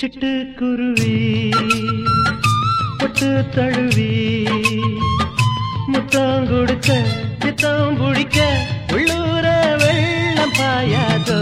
சிட்டு குருவி பொட்டு தழுவி முத்தம் கொடுக்க பித்தம் பிடிக்க உள்ளூர வெள்ளம் பாயாதோ?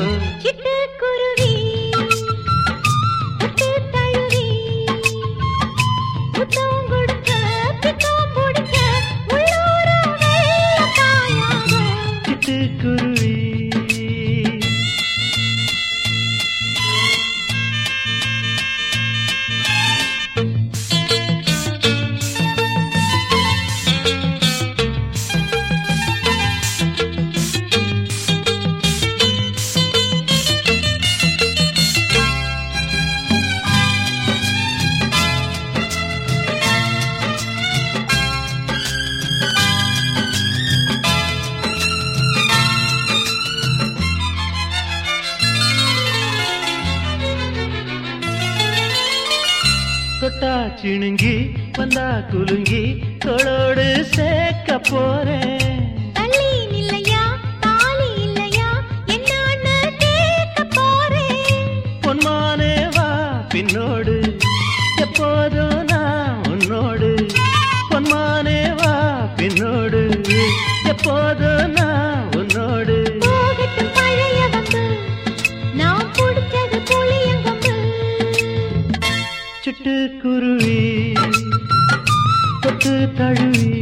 தொட்டா சிணுங்கி வந்தா குலுங்கி தோளோடு சேர்க்க போறேன். பொன்மானே வா பின்னோடு. எப்போதும் நான் உன்னோடு. பொன்மானே வா பின்னோடு. எப்போதும் நான் குருவி தொட்டு தழுவி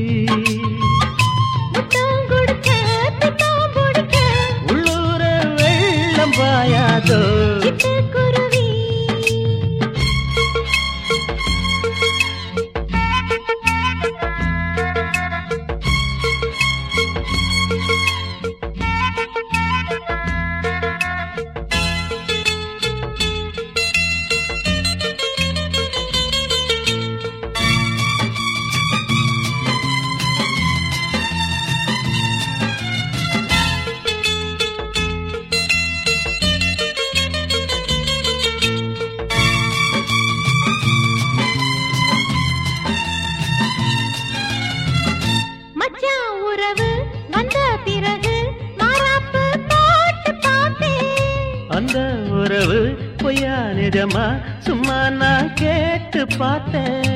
மச்சான் உறவு வந்த பிறகு மாறாப்பு போட்டு பார்த்தேன் அந்த உறவு பொய்யா நிஜமா சும்மா நான் கேட்டு பார்த்தேன்.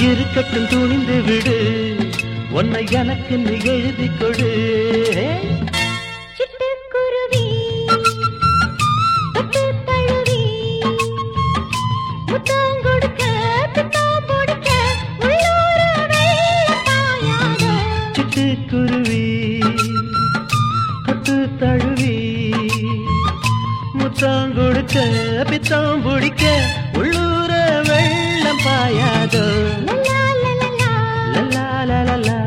இருக்கட்டும் துணிந்து விடு. உன்னை எனக்கு எழுதி கொடு. சிட்டுக்குருவி தொட்டு தழுவி முத்தாம் கொடுக்க பித்தாம் பிடிக்க உள்ளூர வெள்ளம் பாயாதோ? லலா லலா